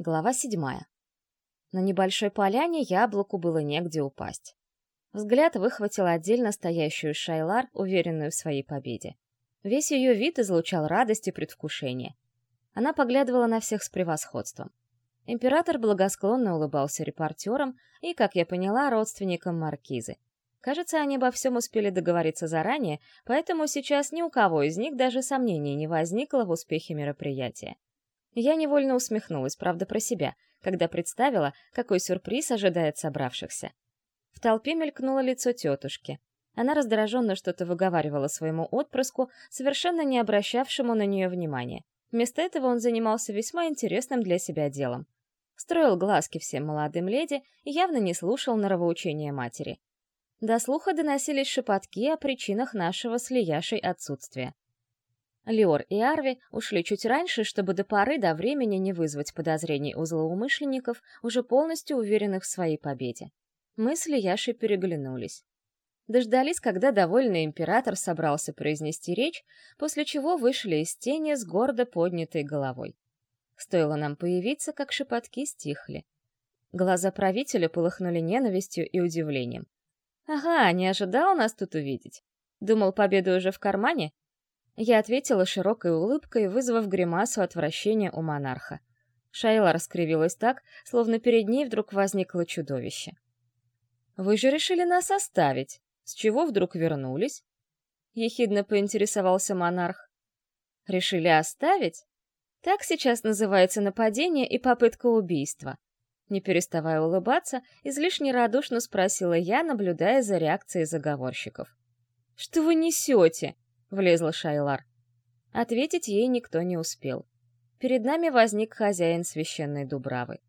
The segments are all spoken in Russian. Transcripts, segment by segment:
Глава седьмая. На небольшой поляне яблоку было негде упасть. Взгляд выхватил отдельно стоящую Шайлар, уверенную в своей победе. Весь ее вид излучал радость и предвкушение. Она поглядывала на всех с превосходством. Император благосклонно улыбался репортерам и, как я поняла, родственникам маркизы. Кажется, они обо всем успели договориться заранее, поэтому сейчас ни у кого из них даже сомнений не возникло в успехе мероприятия. Я невольно усмехнулась, правда, про себя, когда представила, какой сюрприз ожидает собравшихся. В толпе мелькнуло лицо тетушки. Она раздраженно что-то выговаривала своему отпрыску, совершенно не обращавшему на нее внимания. Вместо этого он занимался весьма интересным для себя делом. Строил глазки всем молодым леди и явно не слушал норовоучения матери. До слуха доносились шепотки о причинах нашего с Лияшей отсутствия. Леор и Арви ушли чуть раньше, чтобы до поры до времени не вызвать подозрений у злоумышленников, уже полностью уверенных в своей победе. Мы с Лияшей переглянулись. Дождались, когда довольный император собрался произнести речь, после чего вышли из тени с гордо поднятой головой. Стоило нам появиться, как шепотки стихли. Глаза правителя полыхнули ненавистью и удивлением. «Ага, не ожидал нас тут увидеть. Думал, победа уже в кармане?» Я ответила широкой улыбкой, вызвав гримасу отвращения у монарха. Шайла раскривилась так, словно перед ней вдруг возникло чудовище. «Вы же решили нас оставить. С чего вдруг вернулись?» Ехидно поинтересовался монарх. «Решили оставить? Так сейчас называется нападение и попытка убийства». Не переставая улыбаться, излишне радушно спросила я, наблюдая за реакцией заговорщиков. «Что вы несете?» — влезла Шайлар. Ответить ей никто не успел. Перед нами возник хозяин священной дубравы.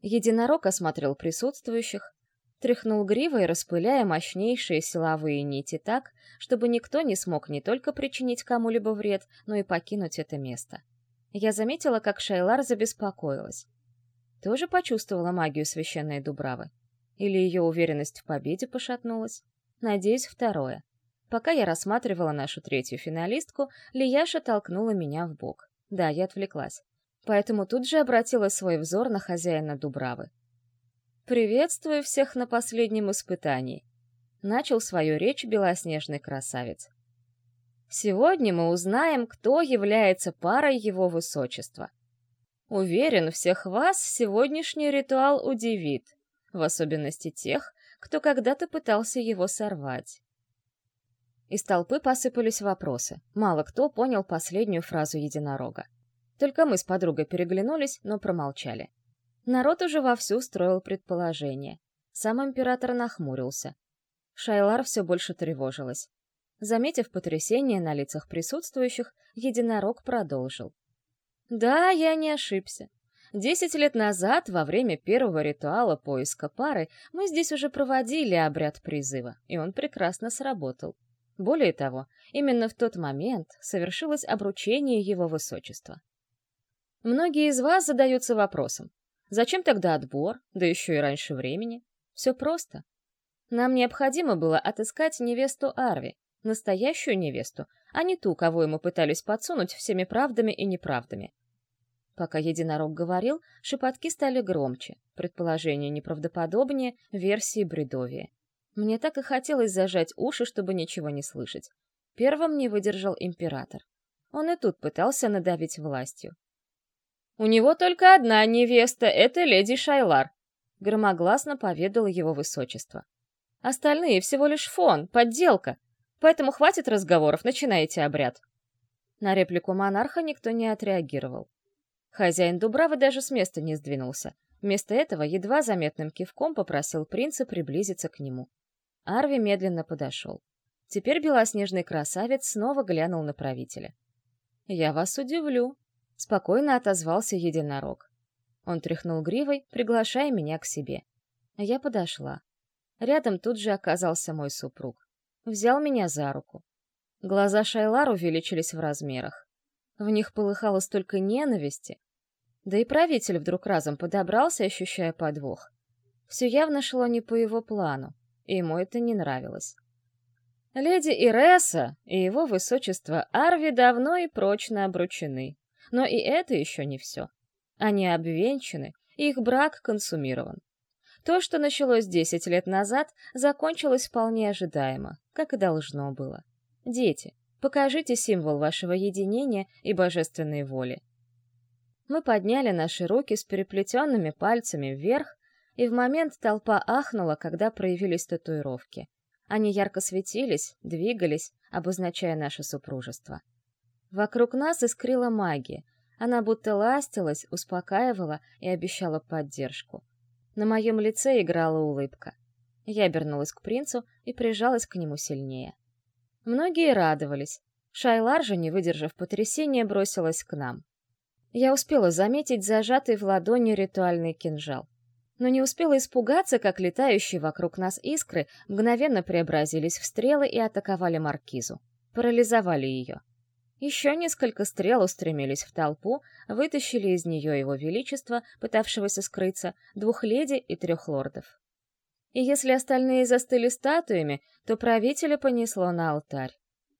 Единорог осмотрел присутствующих, тряхнул гривой, распыляя мощнейшие силовые нити так, чтобы никто не смог не только причинить кому-либо вред, но и покинуть это место. Я заметила, как Шайлар забеспокоилась. Тоже почувствовала магию священной дубравы? Или ее уверенность в победе пошатнулась? Надеюсь, второе. Пока я рассматривала нашу третью финалистку, Лияша толкнула меня в бок. Да, я отвлеклась. Поэтому тут же обратила свой взор на хозяина Дубравы. «Приветствую всех на последнем испытании», — начал свою речь белоснежный красавец. «Сегодня мы узнаем, кто является парой его высочества. Уверен, всех вас сегодняшний ритуал удивит, в особенности тех, кто когда-то пытался его сорвать. Из толпы посыпались вопросы. Мало кто понял последнюю фразу единорога. Только мы с подругой переглянулись, но промолчали. Народ уже вовсю строил предположения. Сам император нахмурился. Шайлар все больше тревожилась. Заметив потрясение на лицах присутствующих, единорог продолжил. «Да, я не ошибся. Десять лет назад, во время первого ритуала поиска пары, мы здесь уже проводили обряд призыва, и он прекрасно сработал. Более того, именно в тот момент совершилось обручение его высочества. Многие из вас задаются вопросом, зачем тогда отбор, да еще и раньше времени? Все просто. Нам необходимо было отыскать невесту Арви, настоящую невесту, а не ту, кого ему пытались подсунуть всеми правдами и неправдами. Пока единорог говорил, шепотки стали громче, предположения неправдоподобнее, версии бредовее. Мне так и хотелось зажать уши, чтобы ничего не слышать. Первым не выдержал император. Он и тут пытался надавить властью. «У него только одна невеста — это леди Шайлар», — громогласно поведал его высочество. «Остальные всего лишь фон, подделка, поэтому хватит разговоров, начинайте обряд». На реплику монарха никто не отреагировал. Хозяин Дубравы даже с места не сдвинулся. Вместо этого едва заметным кивком попросил принца приблизиться к нему. Арви медленно подошел. Теперь белоснежный красавец снова глянул на правителя. «Я вас удивлю», — спокойно отозвался единорог. Он тряхнул гривой, приглашая меня к себе. Я подошла. Рядом тут же оказался мой супруг. Взял меня за руку. Глаза Шайлар увеличились в размерах. В них полыхало столько ненависти. Да и правитель вдруг разом подобрался, ощущая подвох. Все явно шло не по его плану ему это не нравилось. Леди Иреса и его высочество Арви давно и прочно обручены. Но и это еще не все. Они обвенчаны, их брак консумирован. То, что началось десять лет назад, закончилось вполне ожидаемо, как и должно было. Дети, покажите символ вашего единения и божественной воли. Мы подняли наши руки с переплетенными пальцами вверх, и в момент толпа ахнула, когда проявились татуировки. Они ярко светились, двигались, обозначая наше супружество. Вокруг нас искрила магия. Она будто ластилась, успокаивала и обещала поддержку. На моем лице играла улыбка. Я обернулась к принцу и прижалась к нему сильнее. Многие радовались. Шайлар же, не выдержав потрясения, бросилась к нам. Я успела заметить зажатый в ладони ритуальный кинжал. Но не успела испугаться, как летающие вокруг нас искры мгновенно преобразились в стрелы и атаковали маркизу. Парализовали ее. Еще несколько стрел устремились в толпу, вытащили из нее его величество, пытавшегося скрыться, двух леди и трех лордов. И если остальные застыли статуями, то правителя понесло на алтарь.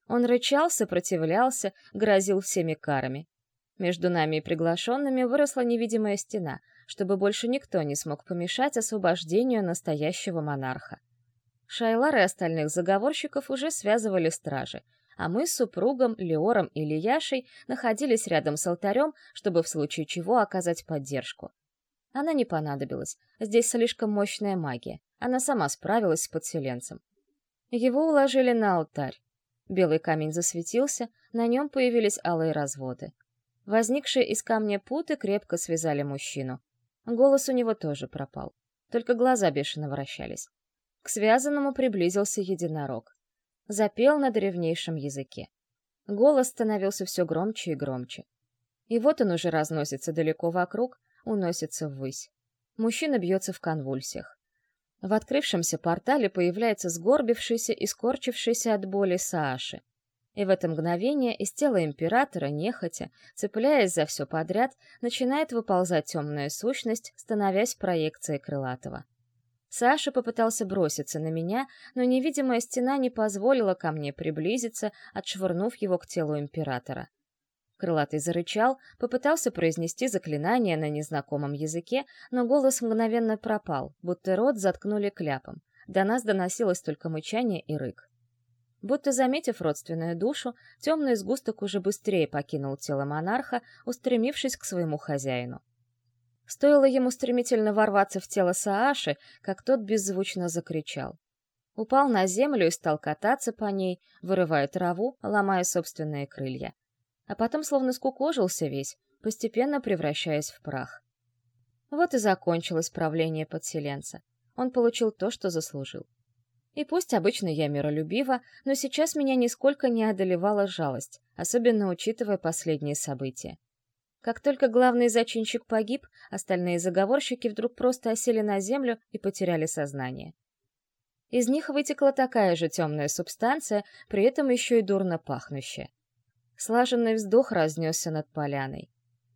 Он рычал, сопротивлялся, грозил всеми карами. Между нами и приглашенными выросла невидимая стена, чтобы больше никто не смог помешать освобождению настоящего монарха. Шайлар и остальных заговорщиков уже связывали стражи, а мы с супругом, Леором и Лияшей находились рядом с алтарем, чтобы в случае чего оказать поддержку. Она не понадобилась, здесь слишком мощная магия, она сама справилась с подселенцем. Его уложили на алтарь. Белый камень засветился, на нем появились алые разводы. Возникшие из камня путы крепко связали мужчину. Голос у него тоже пропал. Только глаза бешено вращались. К связанному приблизился единорог. Запел на древнейшем языке. Голос становился все громче и громче. И вот он уже разносится далеко вокруг, уносится ввысь. Мужчина бьется в конвульсиях. В открывшемся портале появляется сгорбившийся и скорчившийся от боли Сааши. И в это мгновение из тела императора, нехотя, цепляясь за все подряд, начинает выползать темная сущность, становясь проекцией крылатого. Саша попытался броситься на меня, но невидимая стена не позволила ко мне приблизиться, отшвырнув его к телу императора. Крылатый зарычал, попытался произнести заклинание на незнакомом языке, но голос мгновенно пропал, будто рот заткнули кляпом. До нас доносилось только мычание и рык. Будто заметив родственную душу, темный сгусток уже быстрее покинул тело монарха, устремившись к своему хозяину. Стоило ему стремительно ворваться в тело Сааши, как тот беззвучно закричал. Упал на землю и стал кататься по ней, вырывая траву, ломая собственные крылья. А потом словно скукожился весь, постепенно превращаясь в прах. Вот и закончилось правление подселенца. Он получил то, что заслужил. И пусть обычно я миролюбива, но сейчас меня нисколько не одолевала жалость, особенно учитывая последние события. Как только главный зачинщик погиб, остальные заговорщики вдруг просто осели на землю и потеряли сознание. Из них вытекла такая же темная субстанция, при этом еще и дурно пахнущая. Слаженный вздох разнесся над поляной.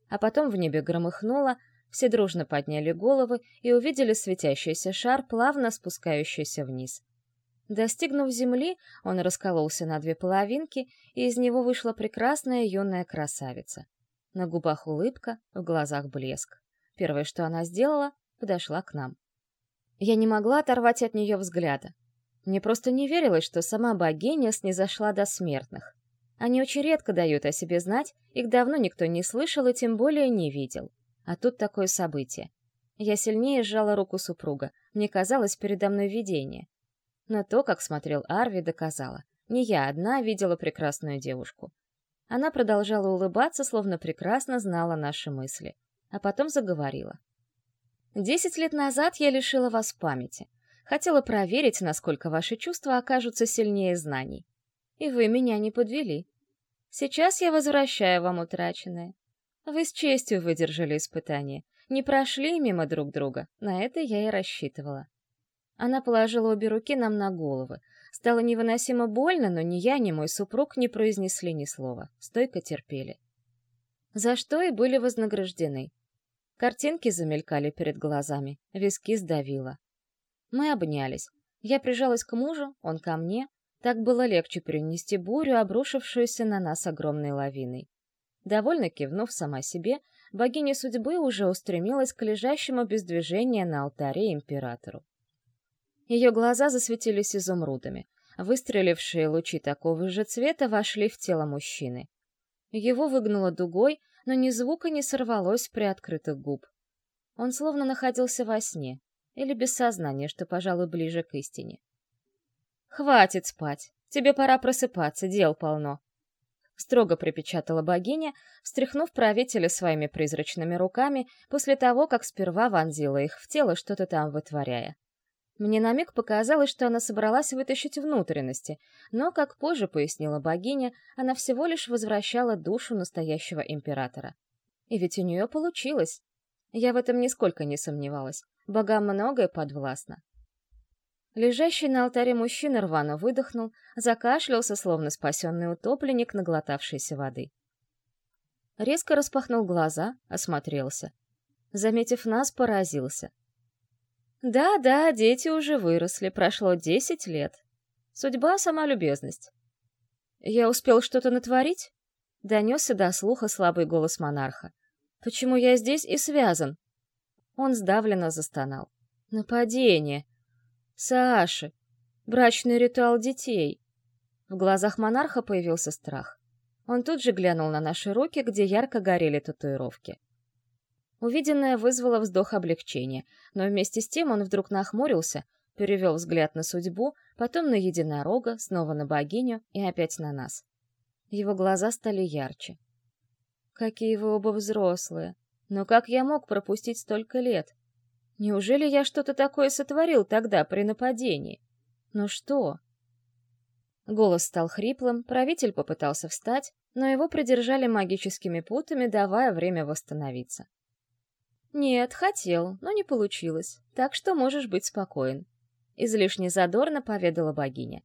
А потом в небе громыхнуло, все дружно подняли головы и увидели светящийся шар, плавно спускающийся вниз — Достигнув земли, он раскололся на две половинки, и из него вышла прекрасная юная красавица. На губах улыбка, в глазах блеск. Первое, что она сделала, подошла к нам. Я не могла оторвать от нее взгляда. Мне просто не верилось, что сама богиня снизошла до смертных. Они очень редко дают о себе знать, их давно никто не слышал и тем более не видел. А тут такое событие. Я сильнее сжала руку супруга. Мне казалось, передо мной видение. Но то, как смотрел Арви, доказало. Не я одна видела прекрасную девушку. Она продолжала улыбаться, словно прекрасно знала наши мысли. А потом заговорила. «Десять лет назад я лишила вас памяти. Хотела проверить, насколько ваши чувства окажутся сильнее знаний. И вы меня не подвели. Сейчас я возвращаю вам утраченное. Вы с честью выдержали испытание, не прошли мимо друг друга, на это я и рассчитывала. Она положила обе руки нам на головы. Стало невыносимо больно, но ни я, ни мой супруг не произнесли ни слова. Стойко терпели. За что и были вознаграждены. Картинки замелькали перед глазами, виски сдавило. Мы обнялись. Я прижалась к мужу, он ко мне. Так было легче перенести бурю, обрушившуюся на нас огромной лавиной. Довольно кивнув сама себе, богиня судьбы уже устремилась к лежащему без движения на алтаре императору. Ее глаза засветились изумрудами. Выстрелившие лучи такого же цвета вошли в тело мужчины. Его выгнуло дугой, но ни звука не сорвалось при открытых губ. Он словно находился во сне, или без сознания, что, пожалуй, ближе к истине. «Хватит спать, тебе пора просыпаться, дел полно», — строго припечатала богиня, встряхнув правителя своими призрачными руками после того, как сперва вонзила их в тело, что-то там вытворяя. Мне на миг показалось, что она собралась вытащить внутренности, но, как позже пояснила богиня, она всего лишь возвращала душу настоящего императора. И ведь у нее получилось. Я в этом нисколько не сомневалась. Богам многое подвластно. Лежащий на алтаре мужчина рвано выдохнул, закашлялся, словно спасенный утопленник, наглотавшийся воды. Резко распахнул глаза, осмотрелся. Заметив нас, поразился — да-да, дети уже выросли, прошло десять лет. Судьба — сама любезность. Я успел что-то натворить? Донесся до слуха слабый голос монарха. Почему я здесь и связан? Он сдавленно застонал. Нападение. Саши. Брачный ритуал детей. В глазах монарха появился страх. Он тут же глянул на наши руки, где ярко горели татуировки. Увиденное вызвало вздох облегчения, но вместе с тем он вдруг нахмурился, перевел взгляд на судьбу, потом на единорога, снова на богиню и опять на нас. Его глаза стали ярче. «Какие вы оба взрослые! Но как я мог пропустить столько лет? Неужели я что-то такое сотворил тогда при нападении? Ну что?» Голос стал хриплым, правитель попытался встать, но его придержали магическими путами, давая время восстановиться. «Нет, хотел, но не получилось, так что можешь быть спокоен», — излишне задорно поведала богиня.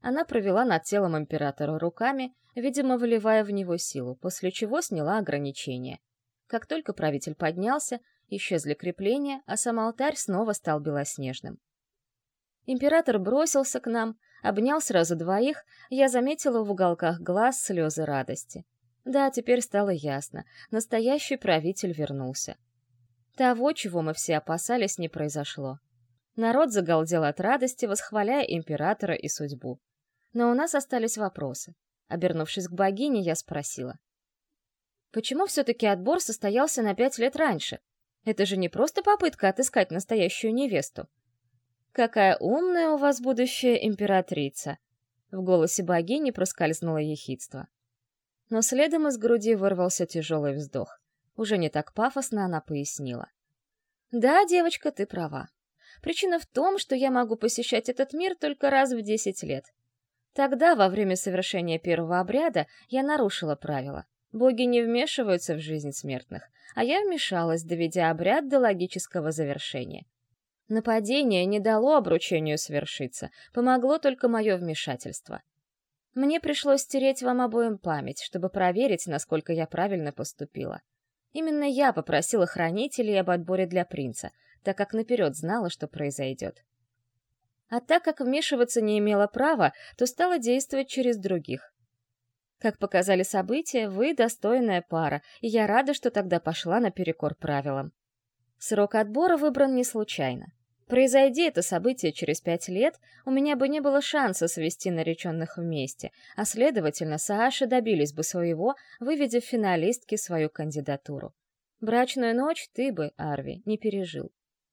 Она провела над телом императора руками, видимо, выливая в него силу, после чего сняла ограничения. Как только правитель поднялся, исчезли крепления, а сам алтарь снова стал белоснежным. Император бросился к нам, обнял сразу двоих, я заметила в уголках глаз слезы радости. Да, теперь стало ясно, настоящий правитель вернулся. Того, чего мы все опасались, не произошло. Народ загалдел от радости, восхваляя императора и судьбу. Но у нас остались вопросы. Обернувшись к богине, я спросила. Почему все-таки отбор состоялся на пять лет раньше? Это же не просто попытка отыскать настоящую невесту. «Какая умная у вас будущая императрица!» В голосе богини проскользнуло ехидство. Но следом из груди вырвался тяжелый вздох. Уже не так пафосно она пояснила. «Да, девочка, ты права. Причина в том, что я могу посещать этот мир только раз в десять лет. Тогда, во время совершения первого обряда, я нарушила правила. Боги не вмешиваются в жизнь смертных, а я вмешалась, доведя обряд до логического завершения. Нападение не дало обручению свершиться, помогло только мое вмешательство. Мне пришлось стереть вам обоим память, чтобы проверить, насколько я правильно поступила. Именно я попросила хранителей об отборе для принца, так как наперед знала, что произойдет. А так как вмешиваться не имела права, то стала действовать через других. Как показали события, вы достойная пара, и я рада, что тогда пошла наперекор правилам. Срок отбора выбран не случайно. Произойди это событие через пять лет, у меня бы не было шанса свести нареченных вместе, а, следовательно, Сааши добились бы своего, выведя в финалистки свою кандидатуру. Брачную ночь ты бы, Арви, не пережил.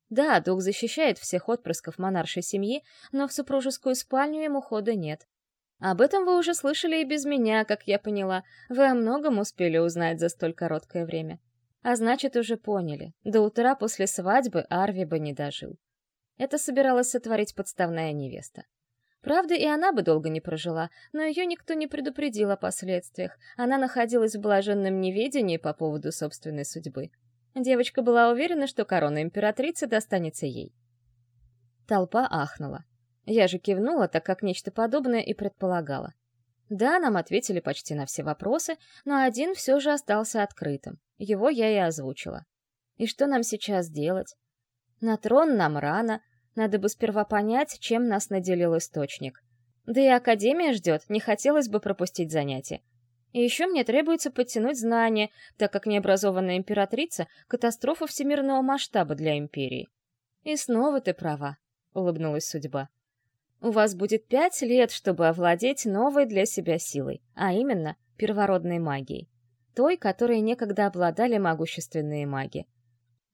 Да, дух защищает всех отпрысков монаршей семьи, но в супружескую спальню ему хода нет. Об этом вы уже слышали и без меня, как я поняла. Вы о многом успели узнать за столь короткое время. А значит, уже поняли. До утра после свадьбы Арви бы не дожил. Это собиралась сотворить подставная невеста. Правда, и она бы долго не прожила, но ее никто не предупредил о последствиях. Она находилась в блаженном неведении по поводу собственной судьбы. Девочка была уверена, что корона императрицы достанется ей. Толпа ахнула. Я же кивнула, так как нечто подобное и предполагала. Да, нам ответили почти на все вопросы, но один все же остался открытым. Его я и озвучила. И что нам сейчас делать? На трон нам рано, надо бы сперва понять, чем нас наделил источник. Да и Академия ждет, не хотелось бы пропустить занятия. И еще мне требуется подтянуть знания, так как необразованная императрица — катастрофа всемирного масштаба для империи. И снова ты права, — улыбнулась судьба. У вас будет пять лет, чтобы овладеть новой для себя силой, а именно первородной магией. Той, которой некогда обладали могущественные маги.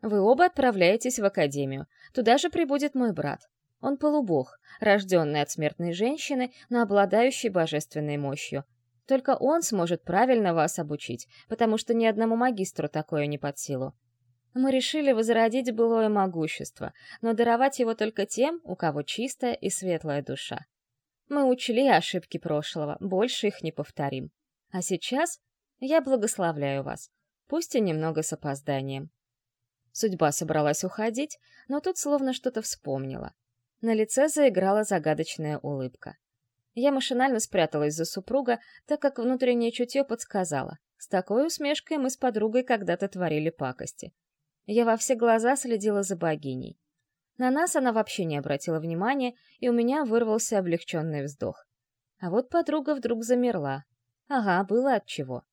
Вы оба отправляетесь в академию. Туда же прибудет мой брат. Он полубог, рожденный от смертной женщины, но обладающий божественной мощью — только он сможет правильно вас обучить, потому что ни одному магистру такое не под силу. Мы решили возродить былое могущество, но даровать его только тем, у кого чистая и светлая душа. Мы учли ошибки прошлого, больше их не повторим. А сейчас я благословляю вас, пусть и немного с опозданием. Судьба собралась уходить, но тут словно что-то вспомнила. На лице заиграла загадочная улыбка. Я машинально спряталась за супруга, так как внутреннее чутье подсказало. С такой усмешкой мы с подругой когда-то творили пакости. Я во все глаза следила за богиней. На нас она вообще не обратила внимания, и у меня вырвался облегченный вздох. А вот подруга вдруг замерла. Ага, было от чего.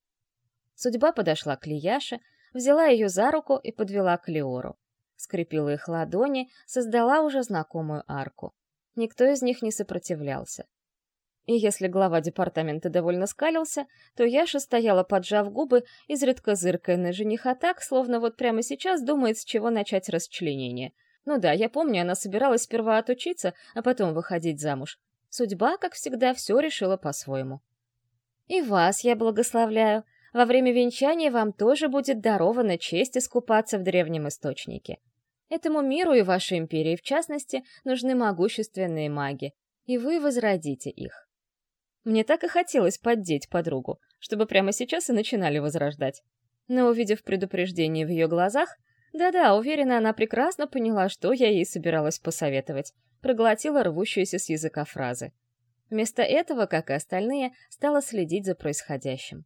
Судьба подошла к Лияше, взяла ее за руку и подвела к Леору. Скрепила их ладони, создала уже знакомую арку. Никто из них не сопротивлялся. И если глава департамента довольно скалился, то Яша стояла, поджав губы, изредка зыркая на жениха так, словно вот прямо сейчас думает, с чего начать расчленение. Ну да, я помню, она собиралась сперва отучиться, а потом выходить замуж. Судьба, как всегда, все решила по-своему. «И вас я благословляю. Во время венчания вам тоже будет дарована честь искупаться в древнем источнике. Этому миру и вашей империи, в частности, нужны могущественные маги, и вы возродите их. Мне так и хотелось поддеть подругу, чтобы прямо сейчас и начинали возрождать. Но увидев предупреждение в ее глазах, да-да, уверена, она прекрасно поняла, что я ей собиралась посоветовать, проглотила рвущуюся с языка фразы. Вместо этого, как и остальные, стала следить за происходящим.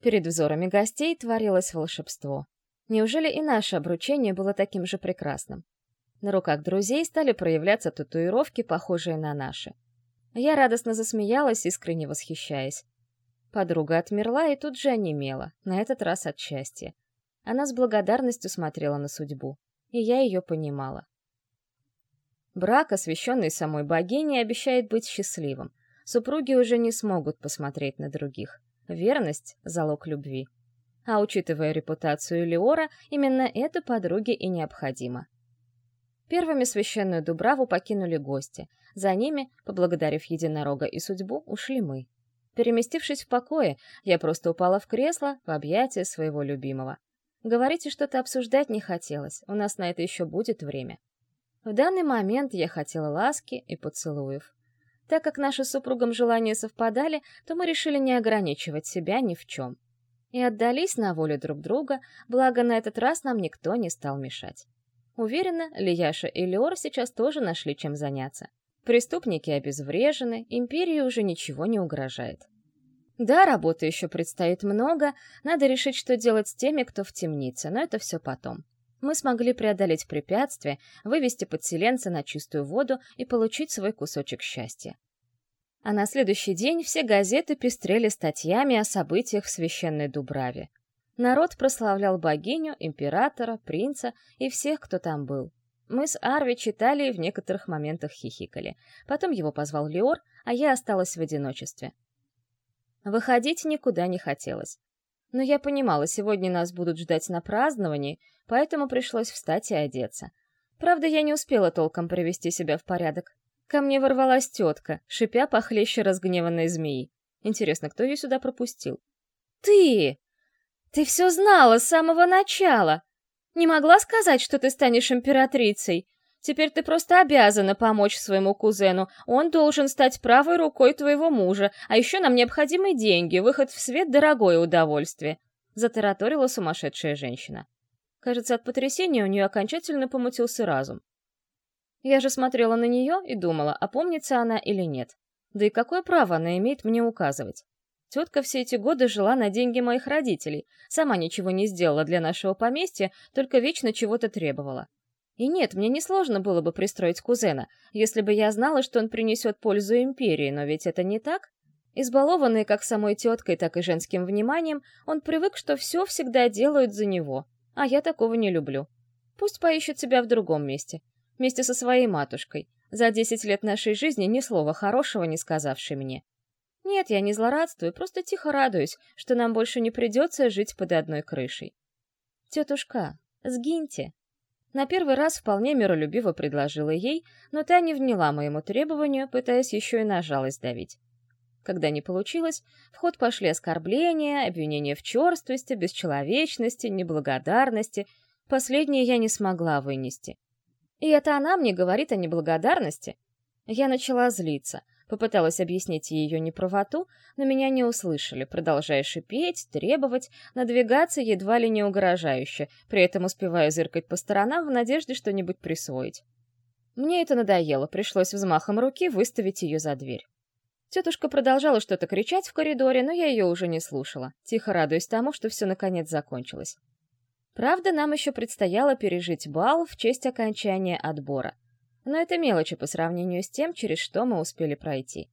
Перед взорами гостей творилось волшебство. Неужели и наше обручение было таким же прекрасным? На руках друзей стали проявляться татуировки, похожие на наши — я радостно засмеялась, искренне восхищаясь. Подруга отмерла и тут же онемела, на этот раз от счастья. Она с благодарностью смотрела на судьбу, и я ее понимала. Брак, освященный самой богиней, обещает быть счастливым. Супруги уже не смогут посмотреть на других. Верность — залог любви. А учитывая репутацию Леора, именно это подруге и необходимо. Первыми священную Дубраву покинули гости. За ними, поблагодарив единорога и судьбу, ушли мы. Переместившись в покое, я просто упала в кресло в объятия своего любимого. Говорить и что-то обсуждать не хотелось, у нас на это еще будет время. В данный момент я хотела ласки и поцелуев. Так как наши с супругом желания совпадали, то мы решили не ограничивать себя ни в чем. И отдались на волю друг друга, благо на этот раз нам никто не стал мешать. Уверена, Лияша и Леор сейчас тоже нашли чем заняться. Преступники обезврежены, империи уже ничего не угрожает. Да, работы еще предстоит много, надо решить, что делать с теми, кто в темнице, но это все потом. Мы смогли преодолеть препятствия, вывести подселенца на чистую воду и получить свой кусочек счастья. А на следующий день все газеты пестрели статьями о событиях в священной Дубраве. Народ прославлял богиню, императора, принца и всех, кто там был. Мы с Арви читали и в некоторых моментах хихикали. Потом его позвал Леор, а я осталась в одиночестве. Выходить никуда не хотелось. Но я понимала, сегодня нас будут ждать на праздновании, поэтому пришлось встать и одеться. Правда, я не успела толком привести себя в порядок. Ко мне ворвалась тетка, шипя похлеще разгневанной змеи. Интересно, кто ее сюда пропустил? «Ты!» Ты все знала с самого начала. Не могла сказать, что ты станешь императрицей. Теперь ты просто обязана помочь своему кузену. Он должен стать правой рукой твоего мужа, а еще нам необходимы деньги, выход в свет — дорогое удовольствие», — затараторила сумасшедшая женщина. Кажется, от потрясения у нее окончательно помутился разум. Я же смотрела на нее и думала, опомнится она или нет. Да и какое право она имеет мне указывать? Тетка все эти годы жила на деньги моих родителей, сама ничего не сделала для нашего поместья, только вечно чего-то требовала. И нет, мне несложно было бы пристроить кузена, если бы я знала, что он принесет пользу империи, но ведь это не так. Избалованный как самой теткой, так и женским вниманием, он привык, что все всегда делают за него, а я такого не люблю. Пусть поищет себя в другом месте, вместе со своей матушкой, за десять лет нашей жизни ни слова хорошего не сказавшей мне. Нет, я не злорадствую, просто тихо радуюсь, что нам больше не придется жить под одной крышей. Тетушка, сгиньте. На первый раз вполне миролюбиво предложила ей, но та не вняла моему требованию, пытаясь еще и на жалость давить. Когда не получилось, в ход пошли оскорбления, обвинения в черствости, бесчеловечности, неблагодарности. Последнее я не смогла вынести. И это она мне говорит о неблагодарности? Я начала злиться, попыталась объяснить ее неправоту, но меня не услышали, продолжая шипеть, требовать, надвигаться едва ли не угрожающе, при этом успевая зыркать по сторонам в надежде что-нибудь присвоить. Мне это надоело, пришлось взмахом руки выставить ее за дверь. Тетушка продолжала что-то кричать в коридоре, но я ее уже не слушала, тихо радуясь тому, что все наконец закончилось. Правда, нам еще предстояло пережить бал в честь окончания отбора. Но это мелочи по сравнению с тем, через что мы успели пройти.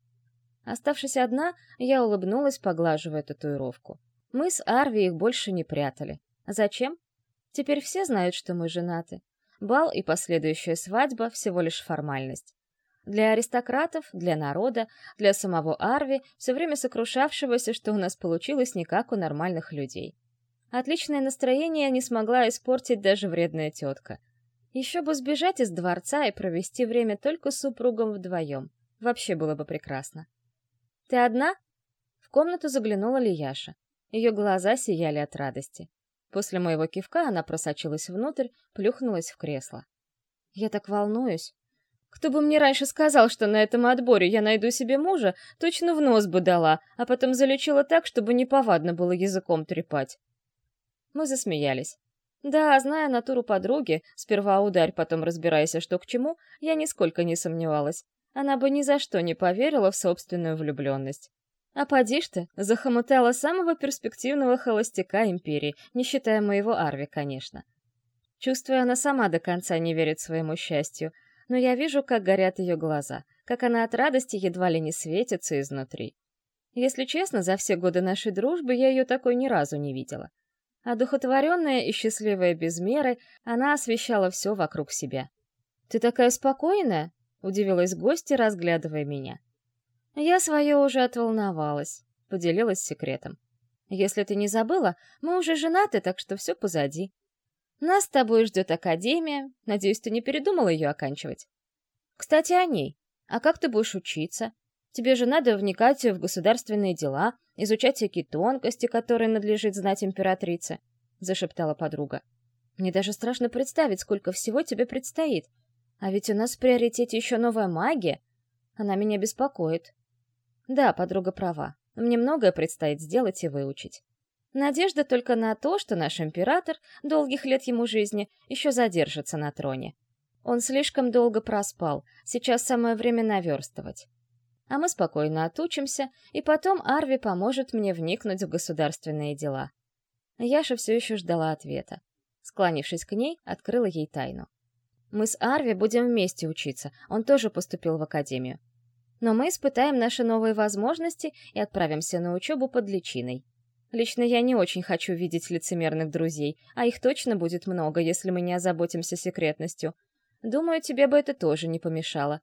Оставшись одна, я улыбнулась, поглаживая татуировку. Мы с Арви их больше не прятали. Зачем? Теперь все знают, что мы женаты. Бал и последующая свадьба — всего лишь формальность. Для аристократов, для народа, для самого Арви, все время сокрушавшегося, что у нас получилось не как у нормальных людей. Отличное настроение не смогла испортить даже вредная тетка. Еще бы сбежать из дворца и провести время только с супругом вдвоем. Вообще было бы прекрасно. «Ты одна?» В комнату заглянула Лияша. Ее глаза сияли от радости. После моего кивка она просочилась внутрь, плюхнулась в кресло. «Я так волнуюсь», кто бы мне раньше сказал, что на этом отборе я найду себе мужа, точно в нос бы дала, а потом залечила так, чтобы неповадно было языком трепать. Мы засмеялись. Да, зная натуру подруги, сперва ударь, потом разбирайся, что к чему, я нисколько не сомневалась. Она бы ни за что не поверила в собственную влюбленность. А поди ж ты, захомутала самого перспективного холостяка империи, не считая моего Арви, конечно. Чувствуя, она сама до конца не верит своему счастью — но я вижу, как горят ее глаза, как она от радости едва ли не светится изнутри. Если честно, за все годы нашей дружбы я ее такой ни разу не видела. А духотворенная и счастливая без меры, она освещала все вокруг себя. «Ты такая спокойная?» — удивилась гостья, разглядывая меня. Я свое уже отволновалась, поделилась секретом. «Если ты не забыла, мы уже женаты, так что все позади. Нас с тобой ждет академия. Надеюсь, ты не передумала ее оканчивать. Кстати, о ней. А как ты будешь учиться? Тебе же надо вникать в государственные дела, изучать всякие тонкости, которые надлежит знать императрице, — зашептала подруга. Мне даже страшно представить, сколько всего тебе предстоит. А ведь у нас в приоритете еще новая магия. Она меня беспокоит. Да, подруга права. Мне многое предстоит сделать и выучить. Надежда только на то, что наш император, долгих лет ему жизни, еще задержится на троне. Он слишком долго проспал, сейчас самое время наверстывать. А мы спокойно отучимся, и потом Арви поможет мне вникнуть в государственные дела. Яша все еще ждала ответа. Склонившись к ней, открыла ей тайну. Мы с Арви будем вместе учиться, он тоже поступил в академию. Но мы испытаем наши новые возможности и отправимся на учебу под личиной. Лично я не очень хочу видеть лицемерных друзей, а их точно будет много, если мы не озаботимся секретностью. Думаю, тебе бы это тоже не помешало.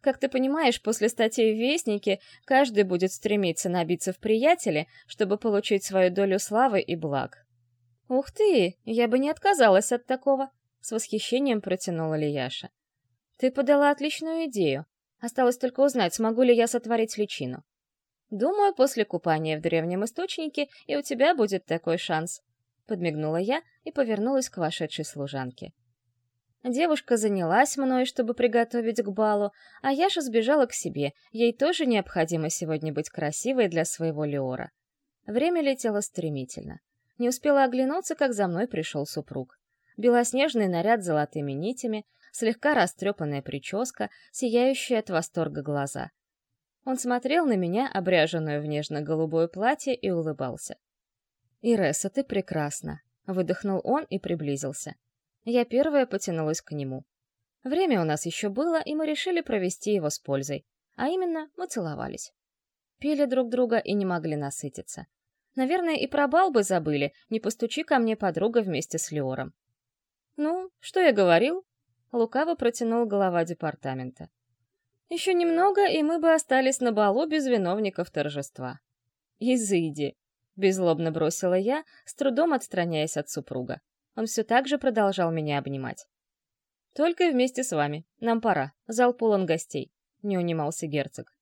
Как ты понимаешь, после статей в Вестнике каждый будет стремиться набиться в приятели, чтобы получить свою долю славы и благ. «Ух ты! Я бы не отказалась от такого!» — с восхищением протянула Лияша. «Ты подала отличную идею. Осталось только узнать, смогу ли я сотворить личину. Думаю, после купания в древнем источнике и у тебя будет такой шанс. Подмигнула я и повернулась к вошедшей служанке. Девушка занялась мной, чтобы приготовить к балу, а Яша сбежала к себе. Ей тоже необходимо сегодня быть красивой для своего Леора. Время летело стремительно. Не успела оглянуться, как за мной пришел супруг. Белоснежный наряд с золотыми нитями, слегка растрепанная прическа, сияющие от восторга глаза. Он смотрел на меня, обряженную в нежно-голубое платье, и улыбался. «Иреса, ты прекрасна!» — выдохнул он и приблизился. Я первая потянулась к нему. Время у нас еще было, и мы решили провести его с пользой. А именно, мы целовались. пели друг друга и не могли насытиться. Наверное, и про бал бы забыли, не постучи ко мне подруга вместе с Леором. «Ну, что я говорил?» Лукаво протянул глава департамента. «Еще немного, и мы бы остались на балу без виновников торжества». «Изыди!» — беззлобно бросила я, с трудом отстраняясь от супруга. Он все так же продолжал меня обнимать. «Только вместе с вами. Нам пора. Зал полон гостей», — не унимался герцог.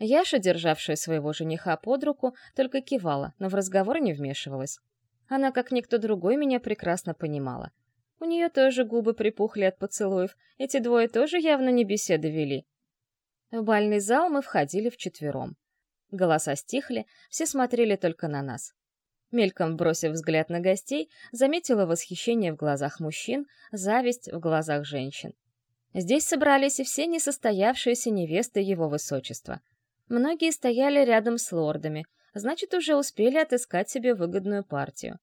Яша, державшая своего жениха под руку, только кивала, но в разговор не вмешивалась. Она, как никто другой, меня прекрасно понимала. У нее тоже губы припухли от поцелуев, эти двое тоже явно не беседы вели. В бальный зал мы входили вчетвером. Голоса стихли, все смотрели только на нас. Мельком бросив взгляд на гостей, заметила восхищение в глазах мужчин, зависть в глазах женщин. Здесь собрались и все несостоявшиеся невесты его высочества. Многие стояли рядом с лордами, значит, уже успели отыскать себе выгодную партию.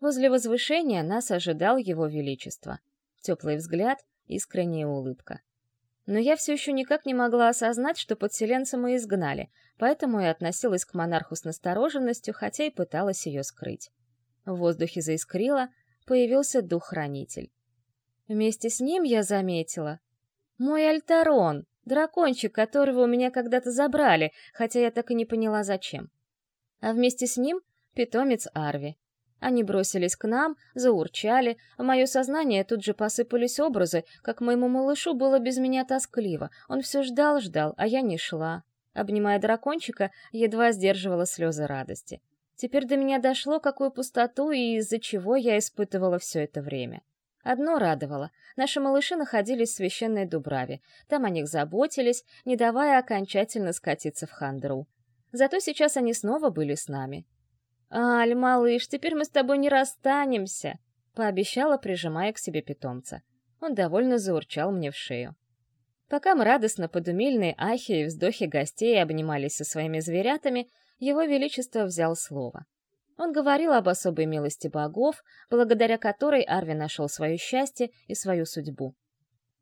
Возле возвышения нас ожидал его величество. Теплый взгляд, искренняя улыбка. Но я все еще никак не могла осознать, что подселенца мы изгнали, поэтому и относилась к монарху с настороженностью, хотя и пыталась ее скрыть. В воздухе заискрило, появился дух-хранитель. Вместе с ним я заметила. Мой Альтарон! Дракончик, которого у меня когда-то забрали, хотя я так и не поняла, зачем. А вместе с ним питомец Арви. Они бросились к нам, заурчали, а мое сознание тут же посыпались образы, как моему малышу было без меня тоскливо. Он все ждал-ждал, а я не шла. Обнимая дракончика, едва сдерживала слезы радости. Теперь до меня дошло, какую пустоту и из-за чего я испытывала все это время. Одно радовало. Наши малыши находились в священной Дубраве. Там о них заботились, не давая окончательно скатиться в хандру. Зато сейчас они снова были с нами. «Аль, малыш, теперь мы с тобой не расстанемся», — пообещала, прижимая к себе питомца. Он довольно заурчал мне в шею. Пока мы радостно под умильные ахи и вздохи гостей обнимались со своими зверятами, его величество взял слово. Он говорил об особой милости богов, благодаря которой Арви нашел свое счастье и свою судьбу.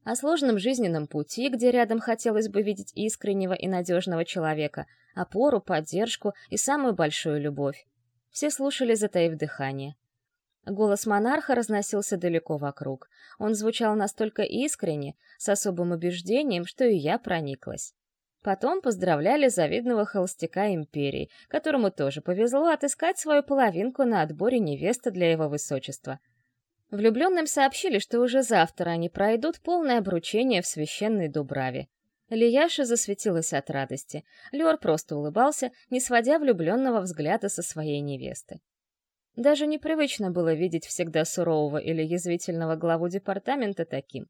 О сложном жизненном пути, где рядом хотелось бы видеть искреннего и надежного человека, опору, поддержку и самую большую любовь. Все слушали, затаив дыхание. Голос монарха разносился далеко вокруг. Он звучал настолько искренне, с особым убеждением, что и я прониклась. Потом поздравляли завидного холостяка империи, которому тоже повезло отыскать свою половинку на отборе невесты для его высочества. Влюбленным сообщили, что уже завтра они пройдут полное обручение в священной Дубраве. Лияша засветилась от радости. Леор просто улыбался, не сводя влюбленного взгляда со своей невесты. Даже непривычно было видеть всегда сурового или язвительного главу департамента таким.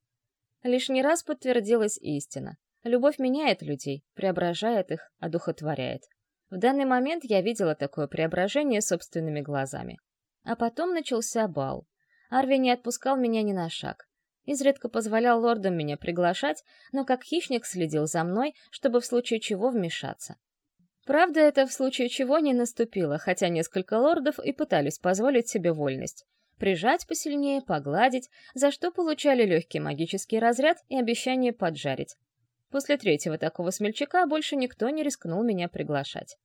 Лишний раз подтвердилась истина. Любовь меняет людей, преображает их, одухотворяет. В данный момент я видела такое преображение собственными глазами. А потом начался бал. Арви не отпускал меня ни на шаг. Изредка позволял лордам меня приглашать, но как хищник следил за мной, чтобы в случае чего вмешаться. Правда, это в случае чего не наступило, хотя несколько лордов и пытались позволить себе вольность. Прижать посильнее, погладить, за что получали легкий магический разряд и обещание поджарить. После третьего такого смельчака больше никто не рискнул меня приглашать.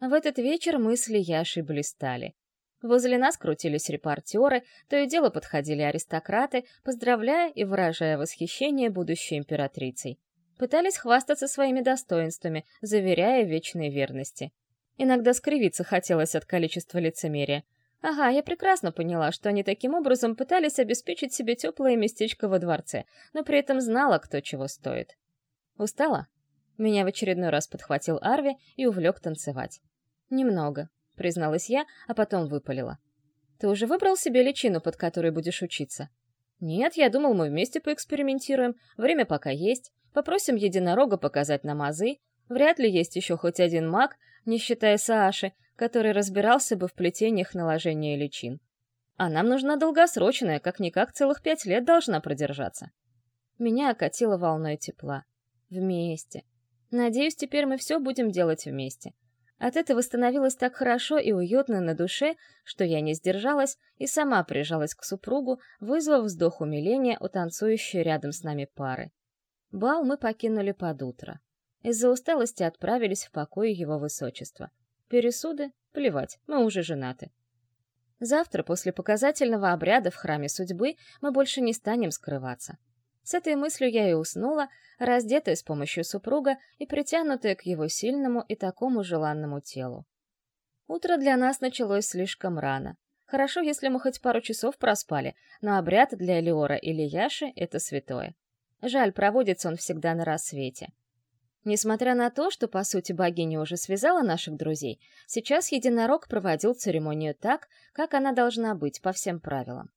В этот вечер мысли Яши блистали. Возле нас крутились репортеры, то и дело подходили аристократы, поздравляя и выражая восхищение будущей императрицей. Пытались хвастаться своими достоинствами, заверяя вечной верности. Иногда скривиться хотелось от количества лицемерия. Ага, я прекрасно поняла, что они таким образом пытались обеспечить себе теплое местечко во дворце, но при этом знала, кто чего стоит. «Устала?» Меня в очередной раз подхватил Арви и увлек танцевать. «Немного», — призналась я, а потом выпалила. «Ты уже выбрал себе личину, под которой будешь учиться?» «Нет, я думал, мы вместе поэкспериментируем. Время пока есть. Попросим единорога показать нам азы. Вряд ли есть еще хоть один маг, не считая Сааши, который разбирался бы в плетениях наложения личин. А нам нужна долгосрочная, как-никак целых пять лет должна продержаться». Меня окатило волной тепла. Вместе. Надеюсь, теперь мы все будем делать вместе. От этого становилось так хорошо и уютно на душе, что я не сдержалась и сама прижалась к супругу, вызвав вздох умиления у танцующей рядом с нами пары. Бал мы покинули под утро. Из-за усталости отправились в покой его высочества. Пересуды? Плевать, мы уже женаты. Завтра, после показательного обряда в храме судьбы, мы больше не станем скрываться. С этой мыслью я и уснула, раздетая с помощью супруга и притянутая к его сильному и такому желанному телу. Утро для нас началось слишком рано. Хорошо, если мы хоть пару часов проспали, но обряд для Леора или Яши — это святое. Жаль, проводится он всегда на рассвете. Несмотря на то, что, по сути, богиня уже связала наших друзей, сейчас единорог проводил церемонию так, как она должна быть, по всем правилам.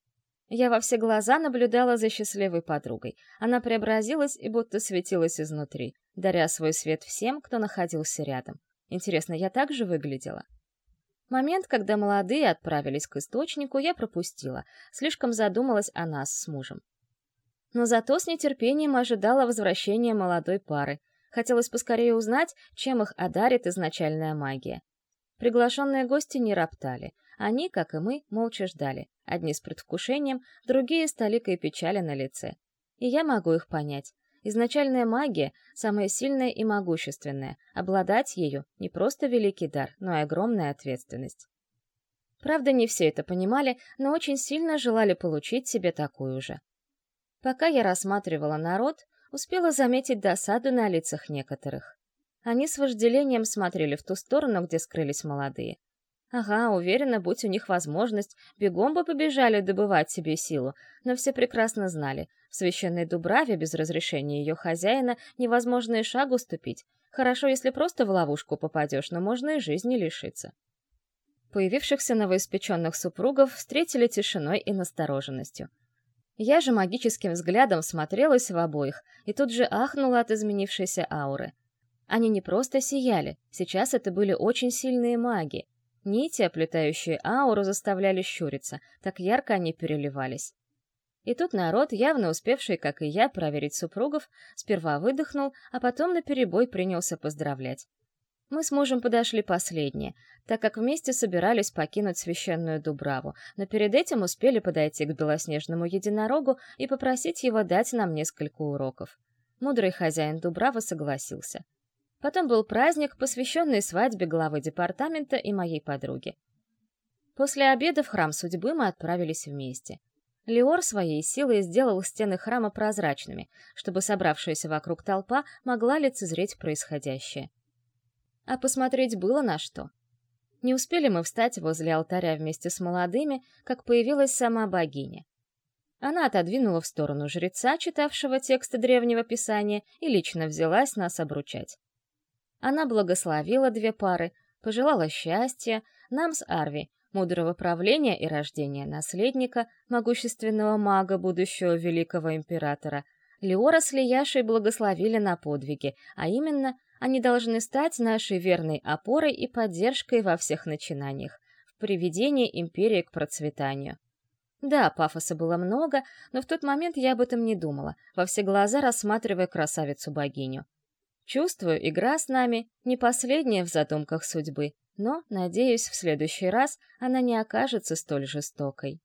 Я во все глаза наблюдала за счастливой подругой. Она преобразилась и будто светилась изнутри, даря свой свет всем, кто находился рядом. Интересно, я так же выглядела? Момент, когда молодые отправились к источнику, я пропустила, слишком задумалась о нас с мужем. Но зато с нетерпением ожидала возвращения молодой пары. Хотелось поскорее узнать, чем их одарит изначальная магия. Приглашенные гости не роптали. Они, как и мы, молча ждали. Одни с предвкушением, другие с толикой печали на лице. И я могу их понять. Изначальная магия — самая сильная и могущественная. Обладать ею — не просто великий дар, но и огромная ответственность. Правда, не все это понимали, но очень сильно желали получить себе такую же. Пока я рассматривала народ, успела заметить досаду на лицах некоторых. Они с вожделением смотрели в ту сторону, где скрылись молодые. Ага, уверена, будь у них возможность, бегом бы побежали добывать себе силу, но все прекрасно знали, в священной Дубраве без разрешения ее хозяина невозможно и шагу ступить. Хорошо, если просто в ловушку попадешь, но можно и жизни лишиться. Появившихся новоиспеченных супругов встретили тишиной и настороженностью. Я же магическим взглядом смотрелась в обоих и тут же ахнула от изменившейся ауры. Они не просто сияли, сейчас это были очень сильные маги. Нити, оплетающие ауру, заставляли щуриться, так ярко они переливались. И тут народ, явно успевший, как и я, проверить супругов, сперва выдохнул, а потом наперебой принялся поздравлять. Мы с мужем подошли последние, так как вместе собирались покинуть священную Дубраву, но перед этим успели подойти к белоснежному единорогу и попросить его дать нам несколько уроков. Мудрый хозяин Дубравы согласился. Потом был праздник, посвященный свадьбе главы департамента и моей подруги. После обеда в храм судьбы мы отправились вместе. Леор своей силой сделал стены храма прозрачными, чтобы собравшаяся вокруг толпа могла лицезреть происходящее. А посмотреть было на что. Не успели мы встать возле алтаря вместе с молодыми, как появилась сама богиня. Она отодвинула в сторону жреца, читавшего тексты древнего писания, и лично взялась нас обручать. Она благословила две пары, пожелала счастья, нам с Арви, мудрого правления и рождения наследника, могущественного мага будущего великого императора. Леора с Лияшей благословили на подвиги, а именно, они должны стать нашей верной опорой и поддержкой во всех начинаниях, в приведении империи к процветанию. Да, пафоса было много, но в тот момент я об этом не думала, во все глаза рассматривая красавицу-богиню. Чувствую, игра с нами не последняя в задумках судьбы, но, надеюсь, в следующий раз она не окажется столь жестокой.